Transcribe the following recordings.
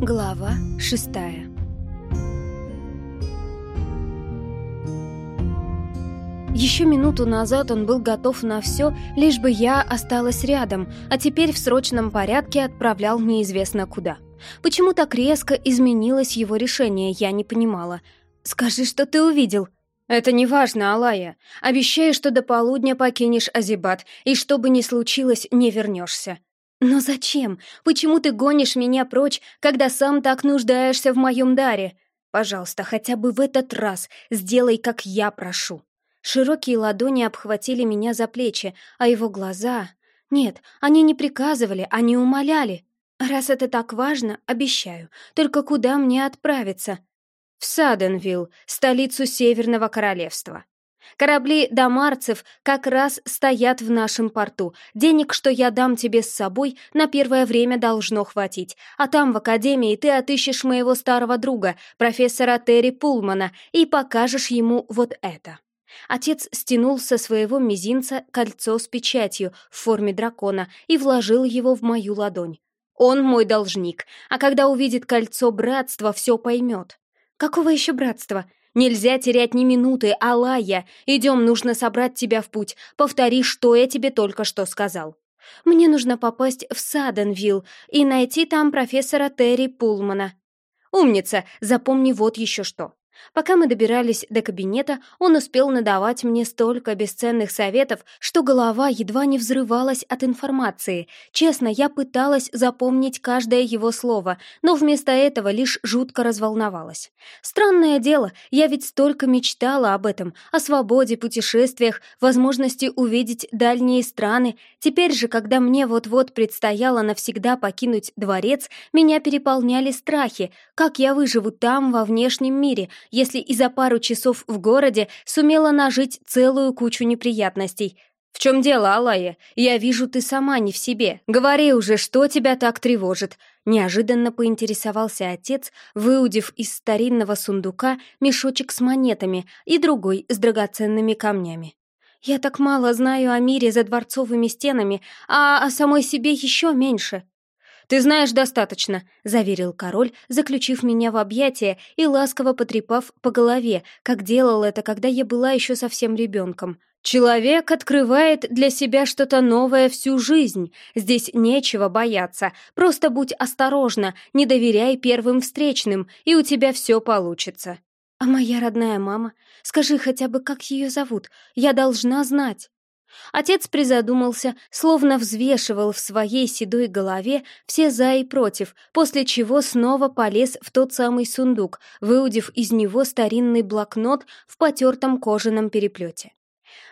Глава шестая Еще минуту назад он был готов на все, лишь бы я осталась рядом, а теперь в срочном порядке отправлял неизвестно куда. Почему так резко изменилось его решение, я не понимала. «Скажи, что ты увидел», «Это не важно, Алая. Обещаю, что до полудня покинешь Азибат, и что бы ни случилось, не вернешься». «Но зачем? Почему ты гонишь меня прочь, когда сам так нуждаешься в моем даре? Пожалуйста, хотя бы в этот раз сделай, как я прошу». Широкие ладони обхватили меня за плечи, а его глаза... Нет, они не приказывали, они умоляли. «Раз это так важно, обещаю. Только куда мне отправиться?» «В Саденвилл, столицу Северного Королевства», Корабли домарцев как раз стоят в нашем порту. Денег, что я дам тебе с собой, на первое время должно хватить. А там, в академии, ты отыщешь моего старого друга, профессора Терри Пулмана, и покажешь ему вот это». Отец стянул со своего мизинца кольцо с печатью в форме дракона и вложил его в мою ладонь. «Он мой должник, а когда увидит кольцо братства, все поймет». «Какого еще братства?» Нельзя терять ни минуты, Алая. Идем, нужно собрать тебя в путь. Повтори, что я тебе только что сказал. Мне нужно попасть в Саденвилл и найти там профессора Терри Пулмана. Умница, запомни вот еще что. Пока мы добирались до кабинета, он успел надавать мне столько бесценных советов, что голова едва не взрывалась от информации. Честно, я пыталась запомнить каждое его слово, но вместо этого лишь жутко разволновалась. Странное дело, я ведь столько мечтала об этом, о свободе, путешествиях, возможности увидеть дальние страны. Теперь же, когда мне вот-вот предстояло навсегда покинуть дворец, меня переполняли страхи. Как я выживу там, во внешнем мире, если и за пару часов в городе сумела нажить целую кучу неприятностей. «В чем дело, Алая? Я вижу, ты сама не в себе. Говори уже, что тебя так тревожит?» Неожиданно поинтересовался отец, выудив из старинного сундука мешочек с монетами и другой с драгоценными камнями. «Я так мало знаю о мире за дворцовыми стенами, а о самой себе еще меньше», «Ты знаешь достаточно», — заверил король, заключив меня в объятия и ласково потрепав по голове, как делал это, когда я была еще совсем ребенком. «Человек открывает для себя что-то новое всю жизнь. Здесь нечего бояться. Просто будь осторожна, не доверяй первым встречным, и у тебя все получится». «А моя родная мама? Скажи хотя бы, как ее зовут? Я должна знать». Отец призадумался, словно взвешивал в своей седой голове все «за» и «против», после чего снова полез в тот самый сундук, выудив из него старинный блокнот в потертом кожаном переплете.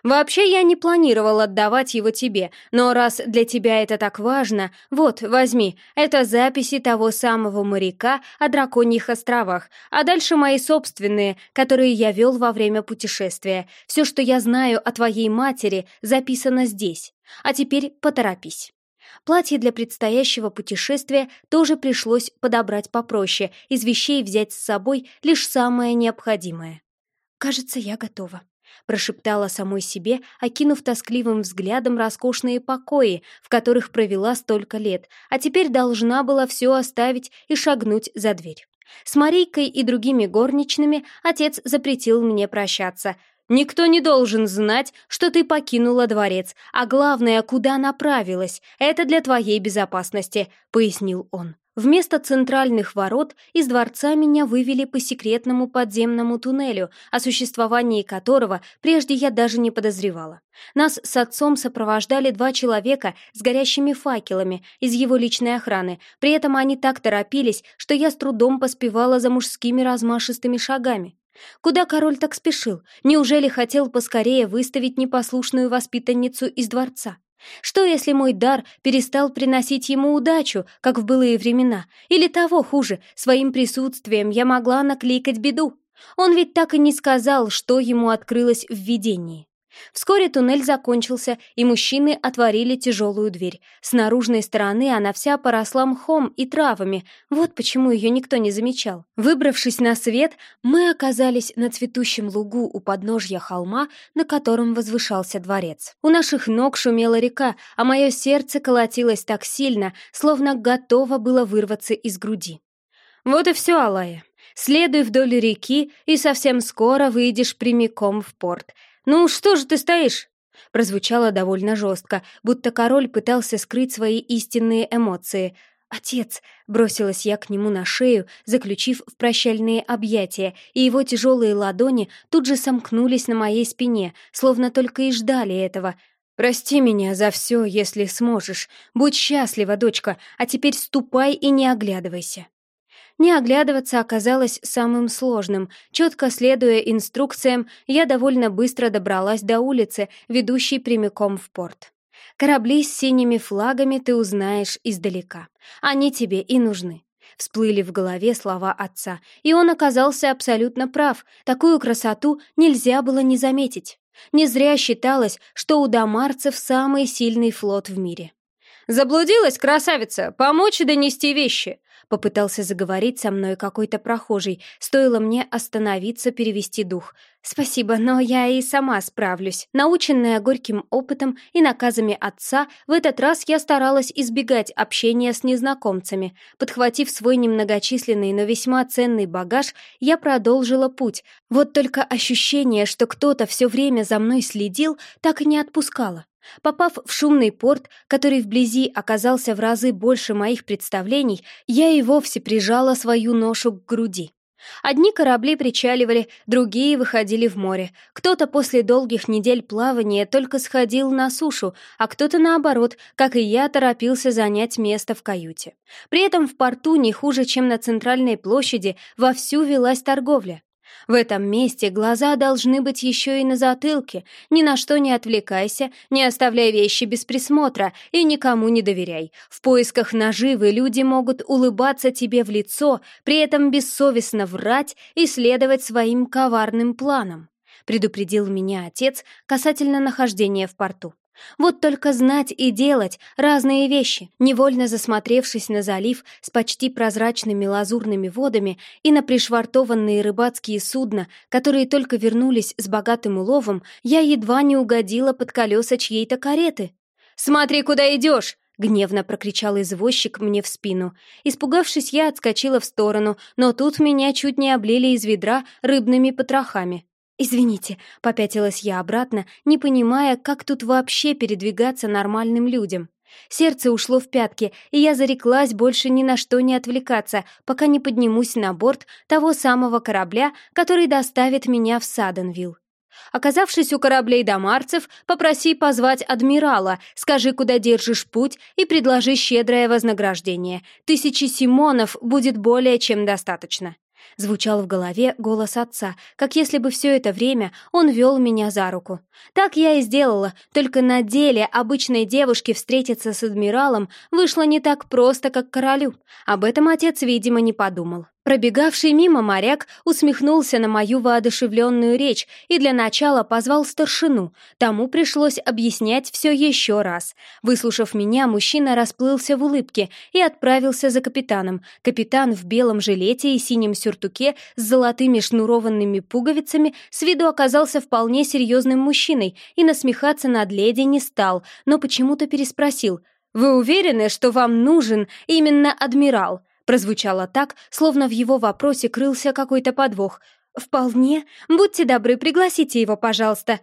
Вообще я не планировал отдавать его тебе, но раз для тебя это так важно, вот, возьми, это записи того самого моряка о драконьих островах, а дальше мои собственные, которые я вел во время путешествия. Все, что я знаю о твоей матери, записано здесь. А теперь поторопись. Платье для предстоящего путешествия тоже пришлось подобрать попроще, из вещей взять с собой лишь самое необходимое. «Кажется, я готова», прошептала самой себе, окинув тоскливым взглядом роскошные покои, в которых провела столько лет, а теперь должна была все оставить и шагнуть за дверь. С Марийкой и другими горничными отец запретил мне прощаться. «Никто не должен знать, что ты покинула дворец, а главное, куда направилась. Это для твоей безопасности», — пояснил он. Вместо центральных ворот из дворца меня вывели по секретному подземному туннелю, о существовании которого прежде я даже не подозревала. Нас с отцом сопровождали два человека с горящими факелами из его личной охраны, при этом они так торопились, что я с трудом поспевала за мужскими размашистыми шагами. Куда король так спешил? Неужели хотел поскорее выставить непослушную воспитанницу из дворца? Что, если мой дар перестал приносить ему удачу, как в былые времена? Или того хуже, своим присутствием я могла накликать беду? Он ведь так и не сказал, что ему открылось в видении. Вскоре туннель закончился, и мужчины отворили тяжелую дверь. С наружной стороны она вся поросла мхом и травами, вот почему ее никто не замечал. Выбравшись на свет, мы оказались на цветущем лугу у подножья холма, на котором возвышался дворец. У наших ног шумела река, а мое сердце колотилось так сильно, словно готово было вырваться из груди. Вот и все, Алая. Следуй вдоль реки, и совсем скоро выйдешь прямиком в порт. Ну, что же ты стоишь?» Прозвучало довольно жестко, будто король пытался скрыть свои истинные эмоции. «Отец!» — бросилась я к нему на шею, заключив в прощальные объятия, и его тяжелые ладони тут же сомкнулись на моей спине, словно только и ждали этого. «Прости меня за все, если сможешь. Будь счастлива, дочка, а теперь ступай и не оглядывайся». Не оглядываться оказалось самым сложным. Четко следуя инструкциям, я довольно быстро добралась до улицы, ведущей прямиком в порт. Корабли с синими флагами ты узнаешь издалека. Они тебе и нужны. Всплыли в голове слова отца, и он оказался абсолютно прав. Такую красоту нельзя было не заметить. Не зря считалось, что у дамарцев самый сильный флот в мире. «Заблудилась, красавица! Помочь донести вещи!» Попытался заговорить со мной какой-то прохожий. Стоило мне остановиться, перевести дух. «Спасибо, но я и сама справлюсь». Наученная горьким опытом и наказами отца, в этот раз я старалась избегать общения с незнакомцами. Подхватив свой немногочисленный, но весьма ценный багаж, я продолжила путь. Вот только ощущение, что кто-то все время за мной следил, так и не отпускало. Попав в шумный порт, который вблизи оказался в разы больше моих представлений, я и вовсе прижала свою ношу к груди. Одни корабли причаливали, другие выходили в море. Кто-то после долгих недель плавания только сходил на сушу, а кто-то, наоборот, как и я, торопился занять место в каюте. При этом в порту не хуже, чем на центральной площади, вовсю велась торговля. В этом месте глаза должны быть еще и на затылке. Ни на что не отвлекайся, не оставляй вещи без присмотра и никому не доверяй. В поисках наживы люди могут улыбаться тебе в лицо, при этом бессовестно врать и следовать своим коварным планам. Предупредил меня отец касательно нахождения в порту. Вот только знать и делать разные вещи. Невольно засмотревшись на залив с почти прозрачными лазурными водами и на пришвартованные рыбацкие судна, которые только вернулись с богатым уловом, я едва не угодила под колеса чьей-то кареты. «Смотри, куда идешь!» — гневно прокричал извозчик мне в спину. Испугавшись, я отскочила в сторону, но тут меня чуть не облили из ведра рыбными потрохами. «Извините», — попятилась я обратно, не понимая, как тут вообще передвигаться нормальным людям. Сердце ушло в пятки, и я зареклась больше ни на что не отвлекаться, пока не поднимусь на борт того самого корабля, который доставит меня в Саденвилл. Оказавшись у кораблей домарцев, попроси позвать адмирала, скажи, куда держишь путь, и предложи щедрое вознаграждение. Тысячи симонов будет более чем достаточно. Звучал в голове голос отца, как если бы все это время он вел меня за руку. Так я и сделала, только на деле обычной девушке встретиться с адмиралом вышло не так просто, как королю. Об этом отец, видимо, не подумал. Пробегавший мимо моряк усмехнулся на мою воодушевленную речь и для начала позвал старшину. Тому пришлось объяснять все еще раз. Выслушав меня, мужчина расплылся в улыбке и отправился за капитаном. Капитан в белом жилете и синем сюртуке с золотыми шнурованными пуговицами с виду оказался вполне серьезным мужчиной и насмехаться над леди не стал, но почему-то переспросил. «Вы уверены, что вам нужен именно адмирал?» Прозвучало так, словно в его вопросе крылся какой-то подвох. «Вполне. Будьте добры, пригласите его, пожалуйста».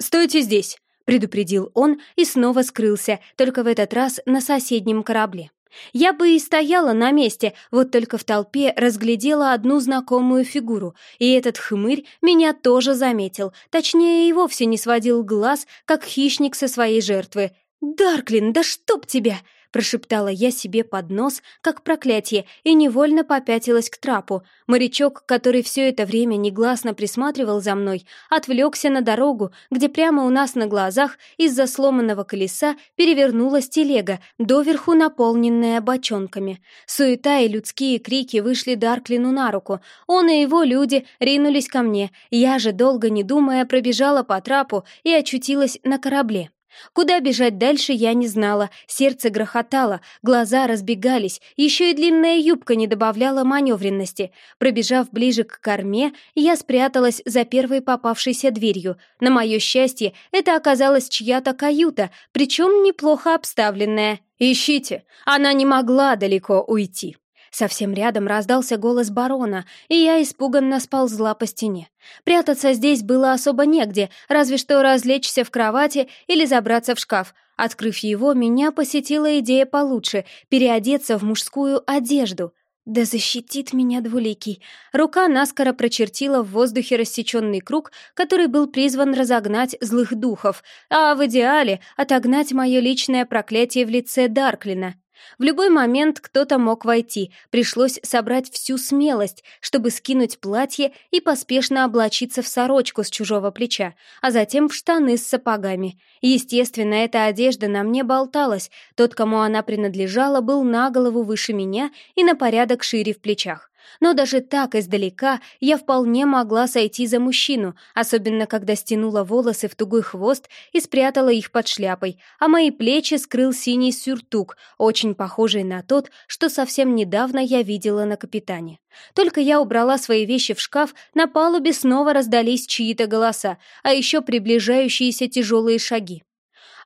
«Стойте здесь», — предупредил он и снова скрылся, только в этот раз на соседнем корабле. Я бы и стояла на месте, вот только в толпе разглядела одну знакомую фигуру, и этот хмырь меня тоже заметил, точнее и вовсе не сводил глаз, как хищник со своей жертвы. «Дарклин, да чтоб тебя!» Прошептала я себе под нос, как проклятие, и невольно попятилась к трапу. Морячок, который все это время негласно присматривал за мной, отвлекся на дорогу, где прямо у нас на глазах из-за сломанного колеса перевернулась телега, доверху наполненная бочонками. Суета и людские крики вышли Дарклину на руку. Он и его люди ринулись ко мне. Я же, долго не думая, пробежала по трапу и очутилась на корабле. Куда бежать дальше, я не знала. Сердце грохотало, глаза разбегались, еще и длинная юбка не добавляла маневренности. Пробежав ближе к корме, я спряталась за первой попавшейся дверью. На мое счастье, это оказалась чья-то каюта, причем неплохо обставленная. «Ищите!» Она не могла далеко уйти. Совсем рядом раздался голос барона, и я испуганно сползла по стене. Прятаться здесь было особо негде, разве что развлечься в кровати или забраться в шкаф. Открыв его, меня посетила идея получше — переодеться в мужскую одежду. Да защитит меня двуликий. Рука наскоро прочертила в воздухе рассеченный круг, который был призван разогнать злых духов, а в идеале отогнать мое личное проклятие в лице Дарклина. В любой момент кто-то мог войти, пришлось собрать всю смелость, чтобы скинуть платье и поспешно облачиться в сорочку с чужого плеча, а затем в штаны с сапогами. Естественно, эта одежда на мне болталась, тот, кому она принадлежала, был на голову выше меня и на порядок шире в плечах. Но даже так издалека я вполне могла сойти за мужчину, особенно когда стянула волосы в тугой хвост и спрятала их под шляпой, а мои плечи скрыл синий сюртук, очень похожий на тот, что совсем недавно я видела на капитане. Только я убрала свои вещи в шкаф, на палубе снова раздались чьи-то голоса, а еще приближающиеся тяжелые шаги.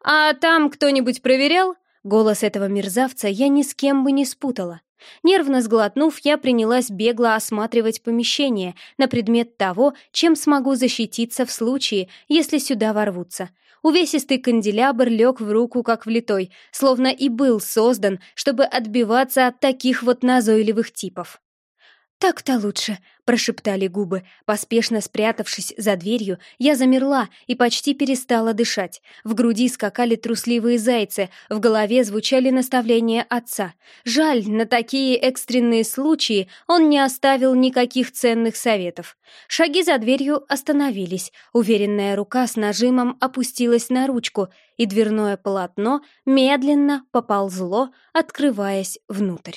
«А там кто-нибудь проверял?» Голос этого мерзавца я ни с кем бы не спутала. Нервно сглотнув, я принялась бегло осматривать помещение на предмет того, чем смогу защититься в случае, если сюда ворвутся. Увесистый канделябр лег в руку, как влитой, словно и был создан, чтобы отбиваться от таких вот назойливых типов. «Так-то лучше», — прошептали губы. Поспешно спрятавшись за дверью, я замерла и почти перестала дышать. В груди скакали трусливые зайцы, в голове звучали наставления отца. Жаль, на такие экстренные случаи он не оставил никаких ценных советов. Шаги за дверью остановились, уверенная рука с нажимом опустилась на ручку, и дверное полотно медленно поползло, открываясь внутрь.